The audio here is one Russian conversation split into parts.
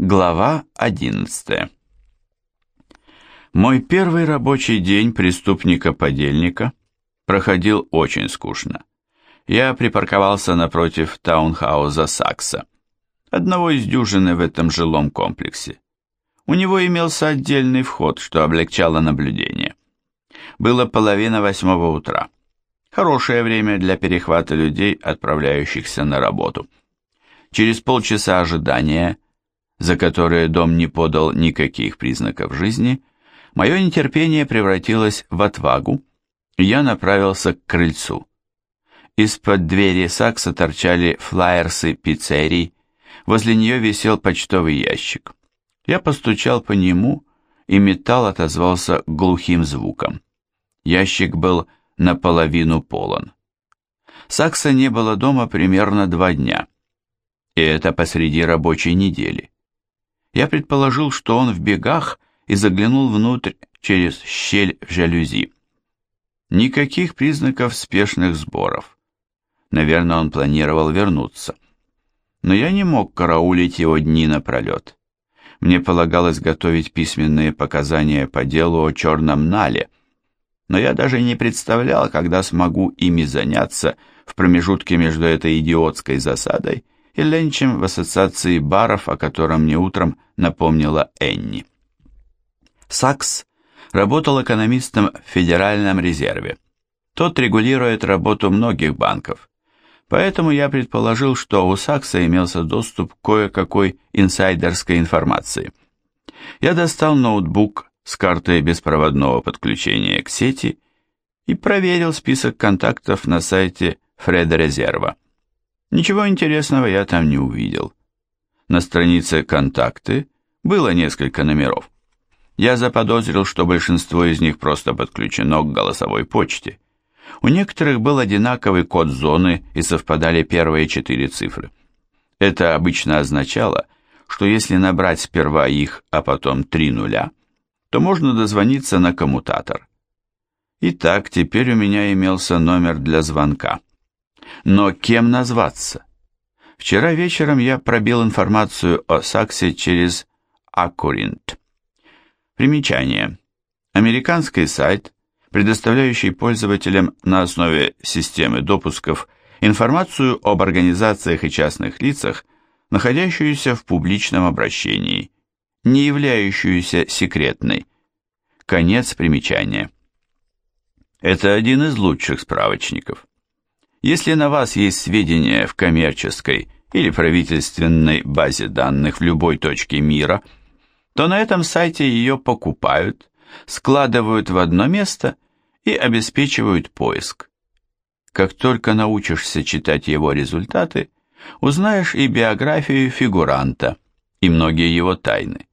Глава 11 Мой первый рабочий день преступника-подельника проходил очень скучно. Я припарковался напротив таунхауза Сакса, одного из дюжины в этом жилом комплексе. У него имелся отдельный вход, что облегчало наблюдение. Было половина восьмого утра. Хорошее время для перехвата людей, отправляющихся на работу. Через полчаса ожидания – за которые дом не подал никаких признаков жизни, мое нетерпение превратилось в отвагу, и я направился к крыльцу. Из-под двери Сакса торчали флаерсы пиццерий, возле нее висел почтовый ящик. Я постучал по нему, и металл отозвался глухим звуком. Ящик был наполовину полон. Сакса не было дома примерно два дня, и это посреди рабочей недели. Я предположил, что он в бегах и заглянул внутрь через щель в жалюзи. Никаких признаков спешных сборов. Наверное, он планировал вернуться. Но я не мог караулить его дни напролет. Мне полагалось готовить письменные показания по делу о черном нале, но я даже не представлял, когда смогу ими заняться в промежутке между этой идиотской засадой и ленчем в ассоциации баров, о котором мне утром напомнила Энни. Сакс работал экономистом в Федеральном резерве. Тот регулирует работу многих банков. Поэтому я предположил, что у Сакса имелся доступ к кое-какой инсайдерской информации. Я достал ноутбук с картой беспроводного подключения к сети и проверил список контактов на сайте Фредерезерва. Ничего интересного я там не увидел. На странице «Контакты» было несколько номеров. Я заподозрил, что большинство из них просто подключено к голосовой почте. У некоторых был одинаковый код зоны и совпадали первые четыре цифры. Это обычно означало, что если набрать сперва их, а потом три нуля, то можно дозвониться на коммутатор. Итак, теперь у меня имелся номер для звонка. Но кем назваться? Вчера вечером я пробил информацию о Саксе через Аккуринт. Примечание. Американский сайт, предоставляющий пользователям на основе системы допусков информацию об организациях и частных лицах, находящуюся в публичном обращении, не являющуюся секретной. Конец примечания. Это один из лучших справочников. Если на вас есть сведения в коммерческой или правительственной базе данных в любой точке мира, то на этом сайте ее покупают, складывают в одно место и обеспечивают поиск. Как только научишься читать его результаты, узнаешь и биографию фигуранта, и многие его тайны.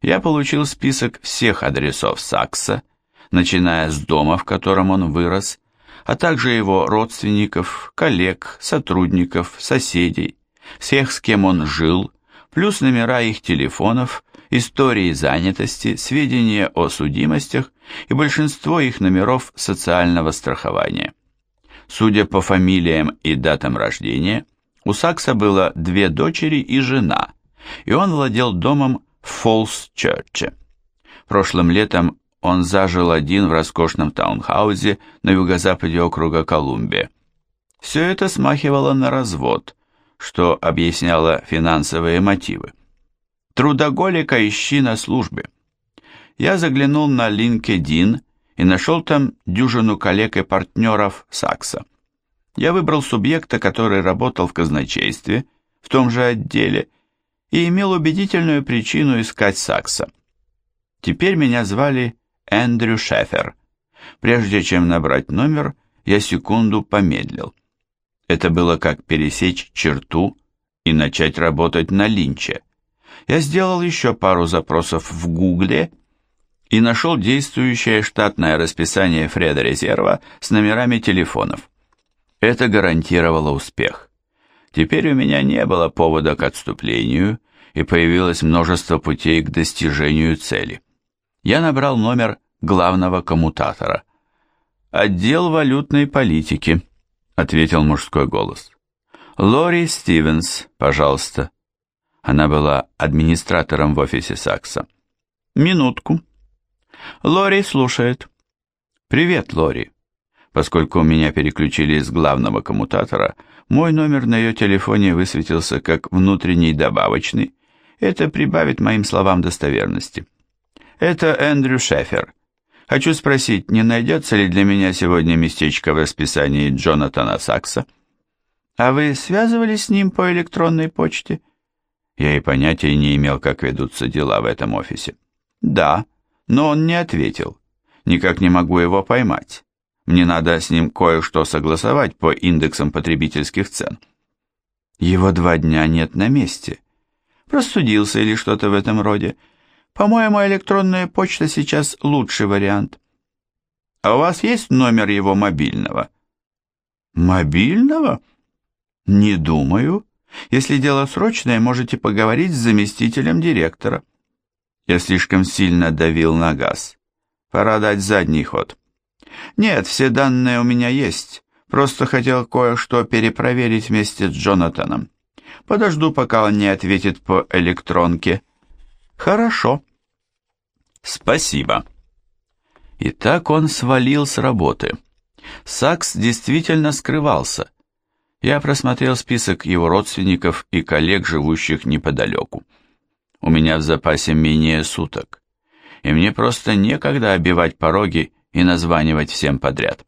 Я получил список всех адресов Сакса, начиная с дома, в котором он вырос, а также его родственников, коллег, сотрудников, соседей, всех, с кем он жил, плюс номера их телефонов, истории занятости, сведения о судимостях и большинство их номеров социального страхования. Судя по фамилиям и датам рождения, у Сакса было две дочери и жена, и он владел домом в Фолс-Черче. Прошлым летом он зажил один в роскошном таунхаусе на юго-западе округа Колумбия. Все это смахивало на развод, что объясняло финансовые мотивы. Трудоголика ищи на службе. Я заглянул на LinkedIn и нашел там дюжину коллег и партнеров Сакса. Я выбрал субъекта, который работал в казначействе, в том же отделе, и имел убедительную причину искать Сакса. Теперь меня звали Эндрю Шефер. Прежде чем набрать номер, я секунду помедлил. Это было как пересечь черту и начать работать на линче. Я сделал еще пару запросов в Гугле и нашел действующее штатное расписание Фреда Резерва с номерами телефонов. Это гарантировало успех. Теперь у меня не было повода к отступлению, и появилось множество путей к достижению цели я набрал номер главного коммутатора. «Отдел валютной политики», — ответил мужской голос. «Лори Стивенс, пожалуйста». Она была администратором в офисе Сакса. «Минутку». Лори слушает. «Привет, Лори». Поскольку меня переключили с главного коммутатора, мой номер на ее телефоне высветился как внутренний добавочный. Это прибавит моим словам достоверности. Это Эндрю Шефер. Хочу спросить, не найдется ли для меня сегодня местечко в расписании Джонатана Сакса? А вы связывались с ним по электронной почте? Я и понятия не имел, как ведутся дела в этом офисе. Да, но он не ответил. Никак не могу его поймать. Мне надо с ним кое-что согласовать по индексам потребительских цен. Его два дня нет на месте. Простудился или что-то в этом роде. По-моему, электронная почта сейчас лучший вариант. А у вас есть номер его мобильного? Мобильного? Не думаю. Если дело срочное, можете поговорить с заместителем директора. Я слишком сильно давил на газ. Пора дать задний ход. Нет, все данные у меня есть. Просто хотел кое-что перепроверить вместе с Джонатаном. Подожду, пока он не ответит по электронке. Хорошо. Спасибо. И так он свалил с работы. Сакс действительно скрывался. Я просмотрел список его родственников и коллег, живущих неподалеку. У меня в запасе менее суток, и мне просто некогда обивать пороги и названивать всем подряд.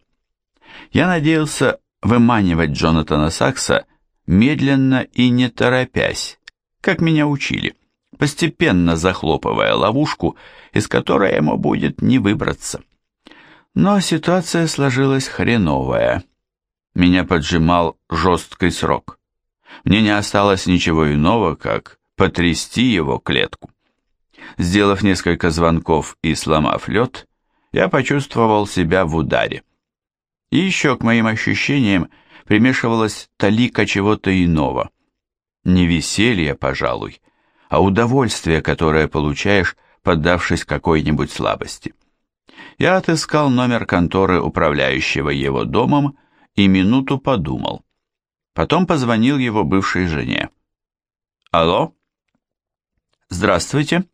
Я надеялся выманивать Джонатана Сакса медленно и не торопясь, как меня учили, постепенно захлопывая ловушку, из которой ему будет не выбраться. Но ситуация сложилась хреновая. Меня поджимал жесткий срок. Мне не осталось ничего иного, как потрясти его клетку. Сделав несколько звонков и сломав лед, я почувствовал себя в ударе. И еще к моим ощущениям примешивалась талика чего-то иного. Не веселье, пожалуй, а удовольствие, которое получаешь, поддавшись какой-нибудь слабости. Я отыскал номер конторы управляющего его домом и минуту подумал. Потом позвонил его бывшей жене. «Алло?» «Здравствуйте.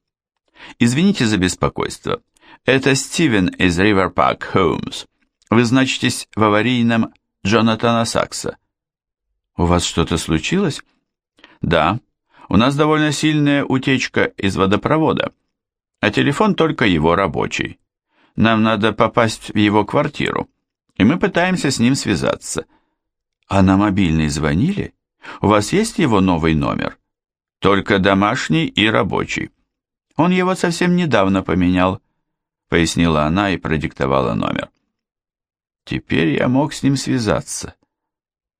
Извините за беспокойство. Это Стивен из Ривер Парк Хоумс. Вы значитесь в аварийном Джонатана Сакса. У вас что-то случилось? Да. У нас довольно сильная утечка из водопровода, а телефон только его рабочий. Нам надо попасть в его квартиру, и мы пытаемся с ним связаться. А на мобильный звонили? У вас есть его новый номер? Только домашний и рабочий. Он его совсем недавно поменял пояснила она и продиктовала номер. Теперь я мог с ним связаться.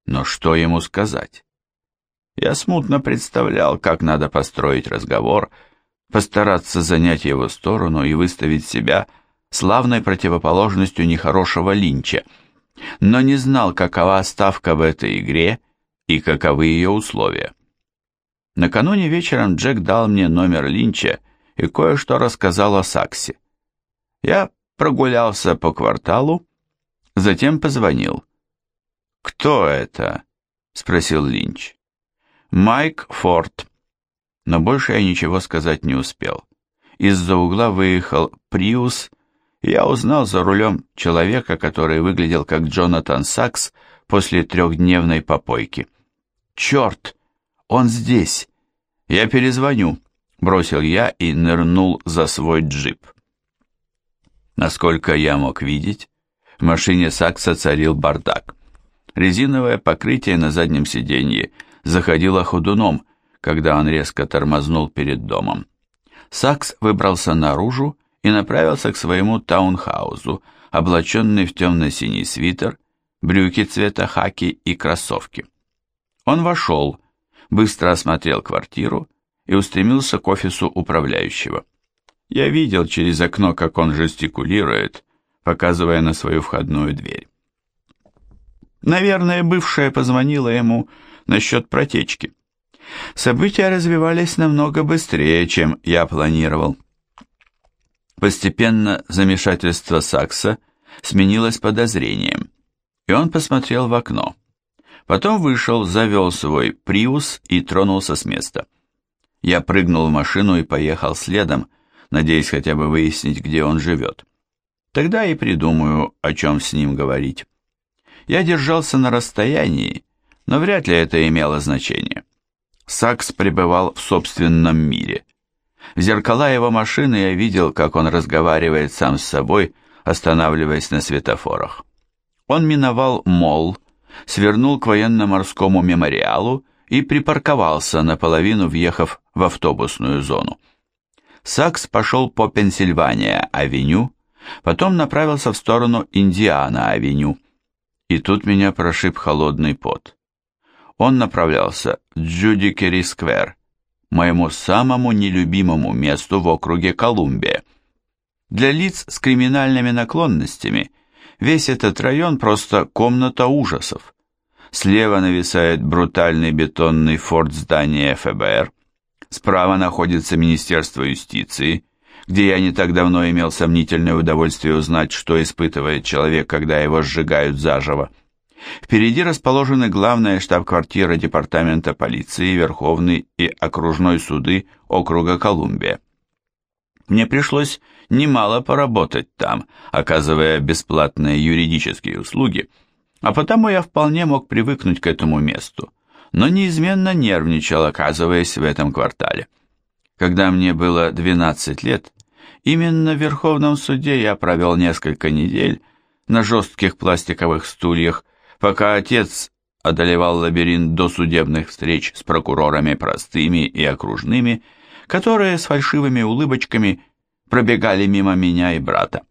Но что ему сказать? Я смутно представлял, как надо построить разговор, постараться занять его сторону и выставить себя славной противоположностью нехорошего Линча, но не знал, какова ставка в этой игре и каковы ее условия. Накануне вечером Джек дал мне номер Линча и кое-что рассказал о Саксе. Я прогулялся по кварталу, затем позвонил. «Кто это?» — спросил Линч. «Майк Форд». Но больше я ничего сказать не успел. Из-за угла выехал Приус, я узнал за рулем человека, который выглядел как Джонатан Сакс после трехдневной попойки. «Черт! Он здесь! Я перезвоню!» — бросил я и нырнул за свой джип. Насколько я мог видеть, в машине Сакса царил бардак. Резиновое покрытие на заднем сиденье заходило ходуном, когда он резко тормознул перед домом. Сакс выбрался наружу и направился к своему таунхаузу, облаченный в темно-синий свитер, брюки цвета хаки и кроссовки. Он вошел, быстро осмотрел квартиру и устремился к офису управляющего. Я видел через окно, как он жестикулирует, показывая на свою входную дверь. Наверное, бывшая позвонила ему насчет протечки. События развивались намного быстрее, чем я планировал. Постепенно замешательство Сакса сменилось подозрением, и он посмотрел в окно. Потом вышел, завел свой «Приус» и тронулся с места. Я прыгнул в машину и поехал следом, надеясь хотя бы выяснить, где он живет. Тогда и придумаю, о чем с ним говорить. Я держался на расстоянии, но вряд ли это имело значение. Сакс пребывал в собственном мире. В зеркала его машины я видел, как он разговаривает сам с собой, останавливаясь на светофорах. Он миновал мол, свернул к военно-морскому мемориалу и припарковался, наполовину въехав в автобусную зону. Сакс пошел по Пенсильвания-авеню, потом направился в сторону Индиана-авеню. И тут меня прошиб холодный пот. Он направлялся в Джудикери-сквер, моему самому нелюбимому месту в округе Колумбия. Для лиц с криминальными наклонностями весь этот район просто комната ужасов. Слева нависает брутальный бетонный форт здания ФБР, справа находится Министерство юстиции, где я не так давно имел сомнительное удовольствие узнать, что испытывает человек, когда его сжигают заживо. Впереди расположены главная штаб-квартира Департамента полиции, Верховный и окружной суды округа Колумбия. Мне пришлось немало поработать там, оказывая бесплатные юридические услуги, а потому я вполне мог привыкнуть к этому месту, но неизменно нервничал, оказываясь в этом квартале. Когда мне было 12 лет, именно в Верховном суде я провел несколько недель на жестких пластиковых стульях, пока отец одолевал лабиринт досудебных встреч с прокурорами простыми и окружными, которые с фальшивыми улыбочками пробегали мимо меня и брата.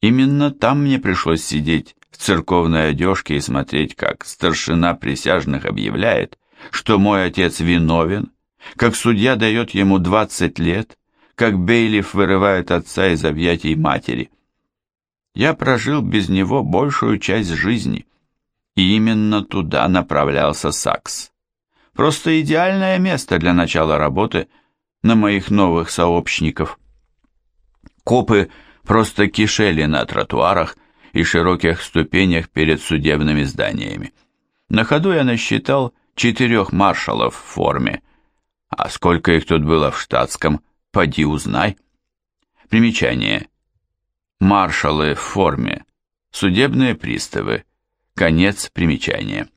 Именно там мне пришлось сидеть в церковной одежке и смотреть, как старшина присяжных объявляет, что мой отец виновен, как судья дает ему 20 лет, как Бейлиф вырывает отца из объятий матери. Я прожил без него большую часть жизни, и именно туда направлялся Сакс. Просто идеальное место для начала работы на моих новых сообщников. Копы просто кишели на тротуарах и широких ступенях перед судебными зданиями. На ходу я насчитал четырех маршалов в форме, а сколько их тут было в штатском, поди узнай. Примечание. Маршалы в форме, судебные приставы, конец примечания.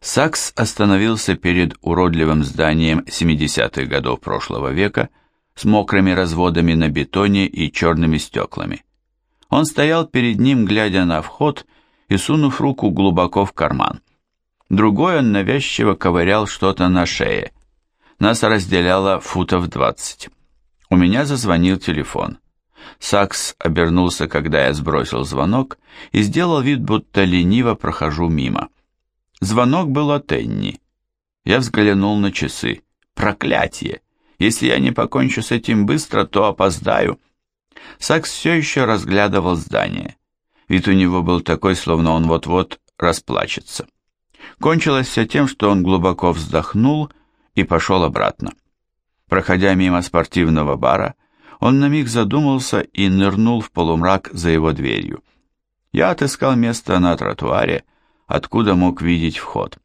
Сакс остановился перед уродливым зданием 70-х годов прошлого века с мокрыми разводами на бетоне и черными стеклами. Он стоял перед ним, глядя на вход и сунув руку глубоко в карман. Другой он навязчиво ковырял что-то на шее. Нас разделяло футов двадцать. У меня зазвонил телефон. Сакс обернулся, когда я сбросил звонок, и сделал вид, будто лениво прохожу мимо. Звонок был от Энни. Я взглянул на часы. Проклятие! Если я не покончу с этим быстро, то опоздаю. Сакс все еще разглядывал здание. Вид у него был такой, словно он вот-вот расплачется. Кончилось все тем, что он глубоко вздохнул и пошел обратно. Проходя мимо спортивного бара, он на миг задумался и нырнул в полумрак за его дверью. Я отыскал место на тротуаре, откуда мог видеть вход.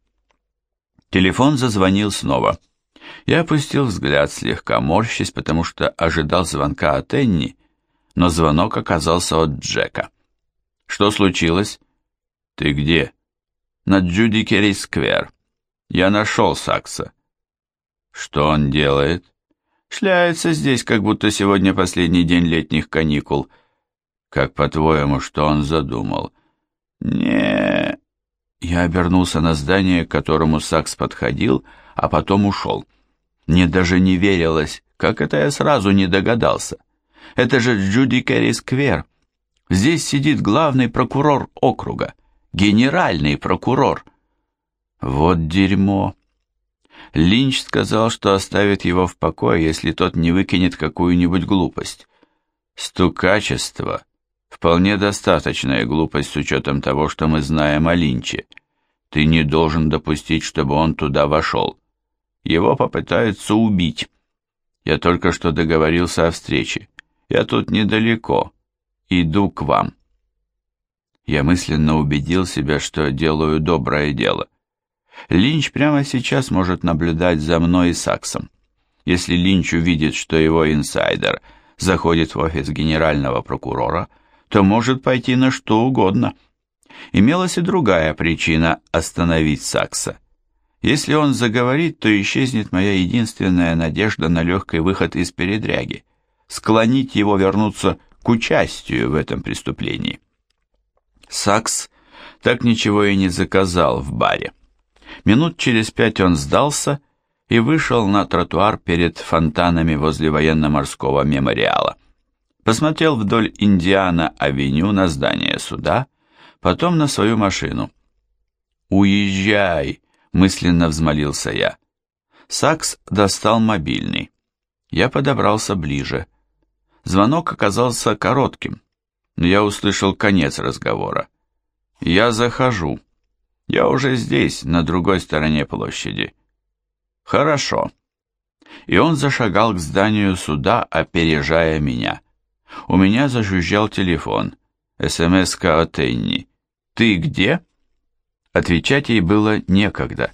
Телефон зазвонил снова. Я опустил взгляд, слегка морщась, потому что ожидал звонка от Энни, но звонок оказался от Джека. «Что случилось?» «Ты где?» «На Джудикери-сквер. Я нашел Сакса». Что он делает? Шляется здесь, как будто сегодня последний день летних каникул. Как по-твоему, что он задумал? Не. Я обернулся на здание, к которому Сакс подходил, а потом ушел. Мне даже не верилось, как это я сразу не догадался. Это же Джуди Керри Сквер. Здесь сидит главный прокурор округа, генеральный прокурор. Вот дерьмо. Линч сказал, что оставит его в покое, если тот не выкинет какую-нибудь глупость. Стукачество — вполне достаточная глупость с учетом того, что мы знаем о Линче. Ты не должен допустить, чтобы он туда вошел. Его попытаются убить. Я только что договорился о встрече. Я тут недалеко. Иду к вам. Я мысленно убедил себя, что делаю доброе дело. Линч прямо сейчас может наблюдать за мной и Саксом. если Линч увидит, что его инсайдер заходит в офис генерального прокурора, то может пойти на что угодно. Имелась и другая причина остановить Сакса. Если он заговорит, то исчезнет моя единственная надежда на легкий выход из передряги, склонить его вернуться к участию в этом преступлении. Сакс так ничего и не заказал в баре. Минут через пять он сдался и вышел на тротуар перед фонтанами возле военно-морского мемориала. Посмотрел вдоль Индиана-авеню на здание суда, потом на свою машину. «Уезжай!» — мысленно взмолился я. Сакс достал мобильный. Я подобрался ближе. Звонок оказался коротким, но я услышал конец разговора. «Я захожу. Я уже здесь, на другой стороне площади». «Хорошо». И он зашагал к зданию суда, опережая меня. У меня зажужжал телефон. СМС-ка от Энни. «Ты где?» Отвечать ей было некогда.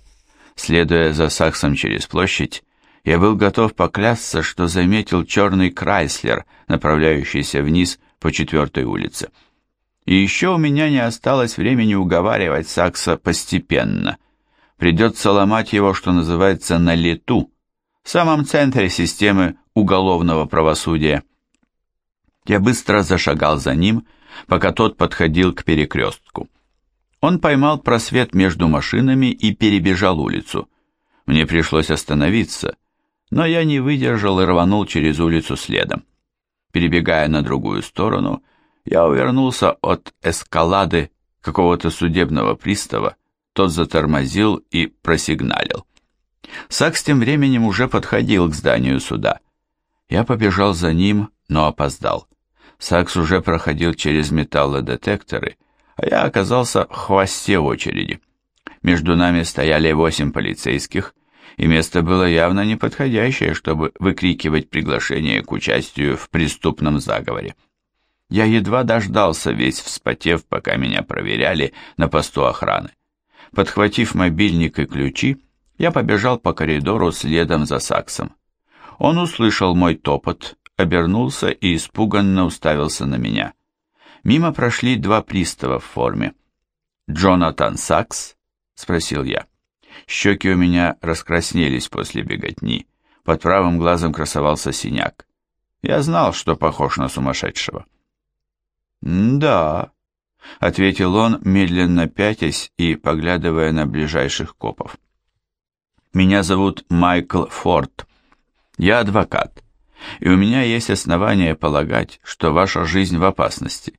Следуя за Саксом через площадь, я был готов поклясться, что заметил черный Крайслер, направляющийся вниз по четвертой улице. И еще у меня не осталось времени уговаривать Сакса постепенно. Придется ломать его, что называется, на лету, в самом центре системы уголовного правосудия. Я быстро зашагал за ним, пока тот подходил к перекрестку. Он поймал просвет между машинами и перебежал улицу. Мне пришлось остановиться, но я не выдержал и рванул через улицу следом. Перебегая на другую сторону, я увернулся от эскалады какого-то судебного пристава, тот затормозил и просигналил. Сакс тем временем уже подходил к зданию суда. Я побежал за ним, но опоздал. Сакс уже проходил через металлодетекторы, а я оказался в хвосте очереди. Между нами стояли восемь полицейских, и место было явно неподходящее, чтобы выкрикивать приглашение к участию в преступном заговоре. Я едва дождался, весь вспотев, пока меня проверяли на посту охраны. Подхватив мобильник и ключи, я побежал по коридору следом за Саксом. Он услышал мой топот, обернулся и испуганно уставился на меня. Мимо прошли два пристава в форме. «Джонатан Сакс?» — спросил я. Щеки у меня раскраснелись после беготни. Под правым глазом красовался синяк. Я знал, что похож на сумасшедшего. «Да», — ответил он, медленно пятясь и поглядывая на ближайших копов. «Меня зовут Майкл Форд. Я адвокат, и у меня есть основания полагать, что ваша жизнь в опасности.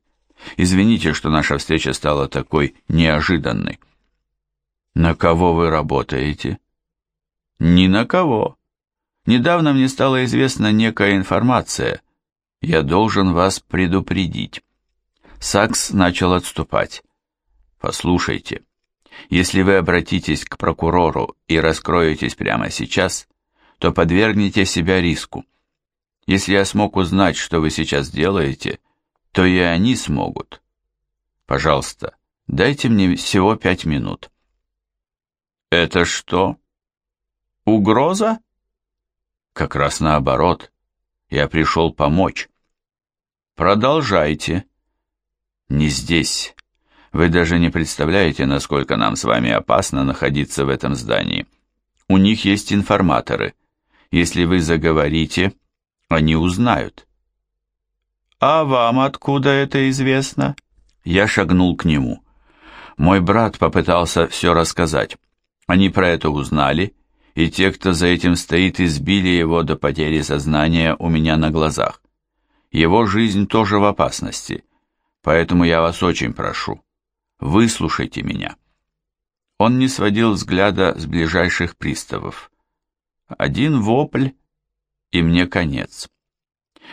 Извините, что наша встреча стала такой неожиданной». «На кого вы работаете?» «Ни на кого. Недавно мне стала известна некая информация. Я должен вас предупредить». Сакс начал отступать. «Послушайте, если вы обратитесь к прокурору и раскроетесь прямо сейчас, то подвергнете себя риску. Если я смог узнать, что вы сейчас делаете, то и они смогут. Пожалуйста, дайте мне всего пять минут». «Это что? Угроза?» «Как раз наоборот. Я пришел помочь». «Продолжайте». «Не здесь. Вы даже не представляете, насколько нам с вами опасно находиться в этом здании. У них есть информаторы. Если вы заговорите, они узнают». «А вам откуда это известно?» Я шагнул к нему. Мой брат попытался все рассказать. Они про это узнали, и те, кто за этим стоит, избили его до потери сознания у меня на глазах. Его жизнь тоже в опасности, поэтому я вас очень прошу, выслушайте меня. Он не сводил взгляда с ближайших приставов. Один вопль, и мне конец.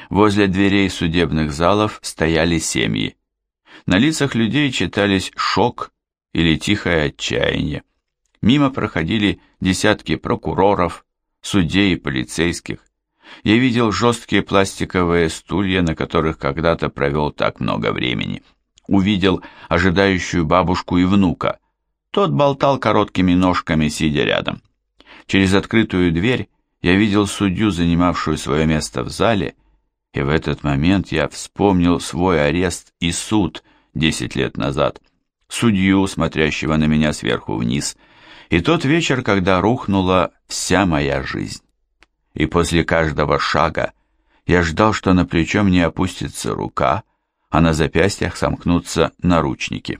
Возле дверей судебных залов стояли семьи. На лицах людей читались шок или тихое отчаяние. Мимо проходили десятки прокуроров, судей и полицейских. Я видел жесткие пластиковые стулья, на которых когда-то провел так много времени. Увидел ожидающую бабушку и внука. Тот болтал короткими ножками, сидя рядом. Через открытую дверь я видел судью, занимавшую свое место в зале, и в этот момент я вспомнил свой арест и суд десять лет назад, судью, смотрящего на меня сверху вниз, и тот вечер, когда рухнула вся моя жизнь. И после каждого шага я ждал, что на плечо мне опустится рука, а на запястьях сомкнутся наручники.